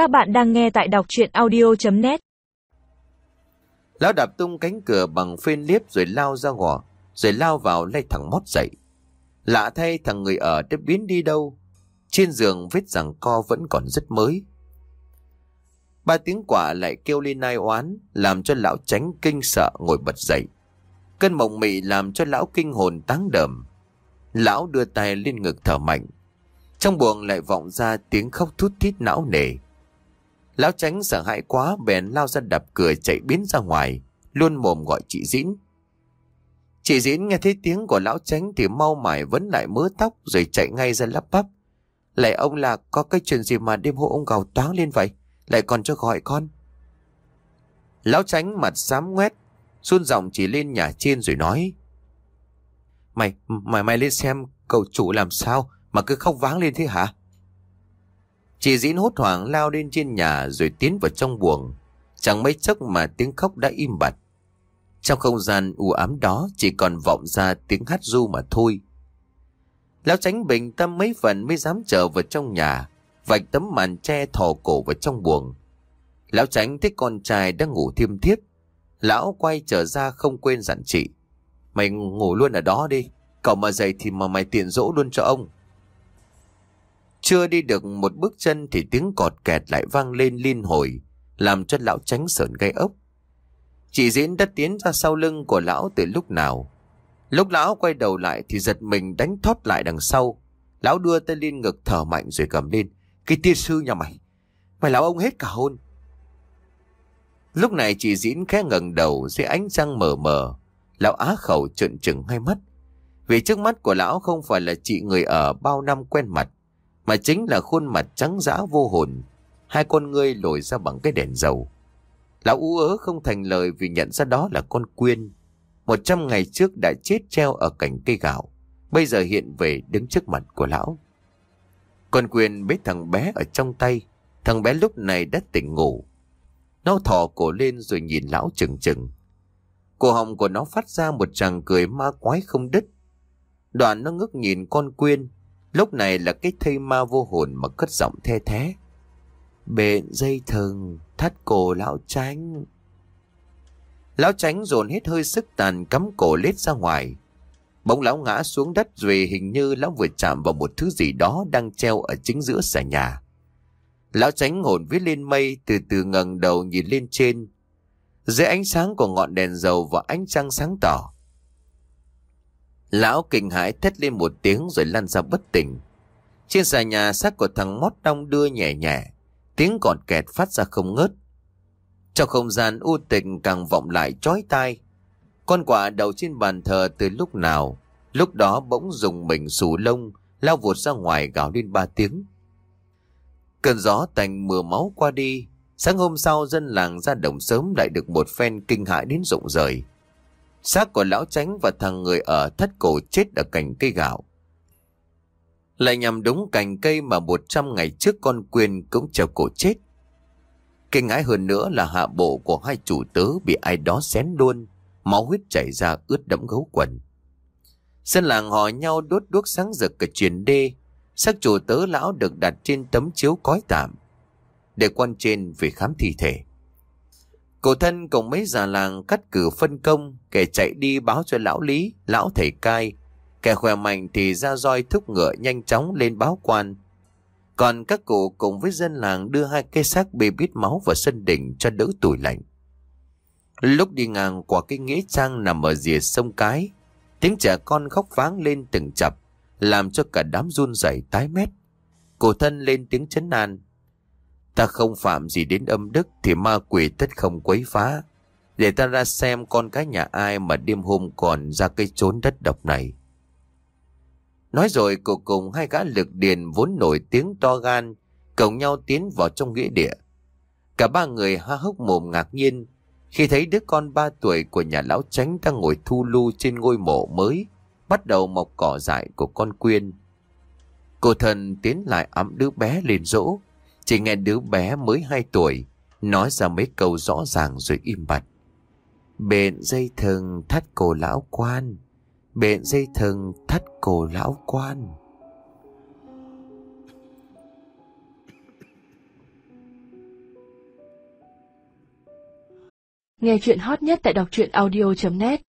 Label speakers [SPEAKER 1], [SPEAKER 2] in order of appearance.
[SPEAKER 1] Các bạn đang nghe tại đọc chuyện audio.net
[SPEAKER 2] Lão đạp tung cánh cửa bằng phên liếp rồi lao ra gò rồi lao vào lay thằng mót dậy. Lạ thay thằng người ở đã biến đi đâu. Trên giường vết rằng co vẫn còn rất mới. Ba tiếng quả lại kêu lên nai oán, làm cho lão tránh kinh sợ ngồi bật dậy. Cơn mộng mị làm cho lão kinh hồn táng đờm. Lão đưa tay lên ngực thở mạnh. Trong buồng lại vọng ra tiếng khóc thút thít não nề. Lão tránh sợ hãi quá bèn lao ra đập cửa chạy biến ra ngoài, luôn mồm gọi chị Dĩn. Chị Dĩn nghe thấy tiếng của lão tránh thì mau mải vấn lại mớ tóc rồi chạy ngay ra lắp bắp. Lại ông là có cái chuyện gì mà đêm hộ ông gào toáng lên vậy? Lại còn cho gọi con. Lão tránh mặt xám ngoét, xuân giọng chỉ lên nhà trên rồi nói. Mày, mày mày lên xem cậu chủ làm sao mà cứ khóc váng lên thế hả? Chị dĩn hốt hoảng lao lên trên nhà rồi tiến vào trong buồng. Chẳng mấy chốc mà tiếng khóc đã im bặt. Trong không gian u ám đó chỉ còn vọng ra tiếng hát ru mà thôi. Lão tránh bình tâm mấy phần mới dám trở vào trong nhà, vạch tấm màn che thò cổ vào trong buồng. Lão tránh thấy con trai đang ngủ thiêm thiếp. Lão quay trở ra không quên dặn chị. Mày ngủ luôn ở đó đi, cậu mà dậy thì mà mày tiện dỗ luôn cho ông. Chưa đi được một bước chân thì tiếng cọt kẹt lại vang lên liên hồi, làm cho lão tránh sợn gây ốc. Chị diễn đã tiến ra sau lưng của lão từ lúc nào. Lúc lão quay đầu lại thì giật mình đánh thoát lại đằng sau. Lão đưa tay lên ngực thở mạnh rồi cầm lên. Cái tiên sư nhà mày, mày lão ông hết cả hôn. Lúc này chị diễn khẽ ngẩng đầu dưới ánh trăng mờ mờ. Lão á khẩu trợn trừng hai mắt. Vì trước mắt của lão không phải là chị người ở bao năm quen mặt mà chính là khuôn mặt trắng dã vô hồn, hai con ngươi lồi ra bằng cái đèn dầu. Lão ú ớ không thành lời vì nhận ra đó là con quyên. Một trăm ngày trước đã chết treo ở cành cây gạo, bây giờ hiện về đứng trước mặt của lão. Con quyên bế thằng bé ở trong tay, thằng bé lúc này đã tỉnh ngủ. Nó thò cổ lên rồi nhìn lão chừng chừng. Cổ họng của nó phát ra một tràng cười ma quái không đứt. Đoạn nó ngước nhìn con quyên, Lúc này là cái thây ma vô hồn mà cất giọng the thế. Bện dây thừng, thắt cổ lão tránh. Lão tránh dồn hết hơi sức tàn cắm cổ lết ra ngoài. Bỗng lão ngã xuống đất rồi hình như lão vừa chạm vào một thứ gì đó đang treo ở chính giữa xà nhà. Lão tránh hồn viết lên mây từ từ ngẩng đầu nhìn lên trên. Dưới ánh sáng của ngọn đèn dầu và ánh trăng sáng tỏ. Lão kinh hãi thét lên một tiếng rồi lăn ra bất tỉnh. Trên xà nhà xác của thằng mót đong đưa nhẹ nhẹ, tiếng còn kẹt phát ra không ngớt. Trong không gian u tịch càng vọng lại chói tai. Con quả đầu trên bàn thờ từ lúc nào, lúc đó bỗng dùng mình sù lông, lao vụt ra ngoài gào lên ba tiếng. Cơn gió tành mưa máu qua đi, sáng hôm sau dân làng ra đồng sớm lại được một phen kinh hãi đến rụng rời. Xác của lão tránh và thằng người ở thất cổ chết ở cành cây gạo. Lại nhằm đúng cành cây mà một trăm ngày trước con quyền cũng treo cổ chết. Kinh ngãi hơn nữa là hạ bộ của hai chủ tớ bị ai đó xén luôn, máu huyết chảy ra ướt đẫm gấu quần. Dân làng hò nhau đốt đuốc sáng rực cả truyền đê, xác chủ tớ lão được đặt trên tấm chiếu cói tạm, để quan trên về khám thi thể. Cổ thân cùng mấy già làng cắt cử phân công, kẻ chạy đi báo cho lão lý, lão thầy cai. Kẻ khỏe mạnh thì ra roi thúc ngựa nhanh chóng lên báo quan. Còn các cụ cùng với dân làng đưa hai cây xác bê bít máu vào sân đỉnh cho đỡ tủi lạnh. Lúc đi ngang qua cái nghĩa trang nằm ở rìa sông Cái, tiếng trẻ con khóc váng lên từng chập, làm cho cả đám run rẩy tái mét. Cổ thân lên tiếng chấn an. Ta không phạm gì đến âm đức thì ma quỷ tất không quấy phá. Để ta ra xem con cái nhà ai mà đêm hôm còn ra cây trốn đất độc này. Nói rồi cô cùng hai gã lực điền vốn nổi tiếng to gan, cộng nhau tiến vào trong nghĩa địa. Cả ba người ha hốc mồm ngạc nhiên khi thấy đứa con ba tuổi của nhà lão tránh đang ngồi thu lưu trên ngôi mộ mới, bắt đầu mọc cỏ dại của con quyên. Cô thần tiến lại ấm đứa bé lên dỗ, chỉ nghe đứa bé mới 2 tuổi, Nói ra mấy câu rõ ràng rồi im bặt. Bện dây thừng thắt cổ lão quan, Bện dây thừng thắt cổ lão quan.
[SPEAKER 3] Nghe chuyện hot nhất tại đọc truyện audio.net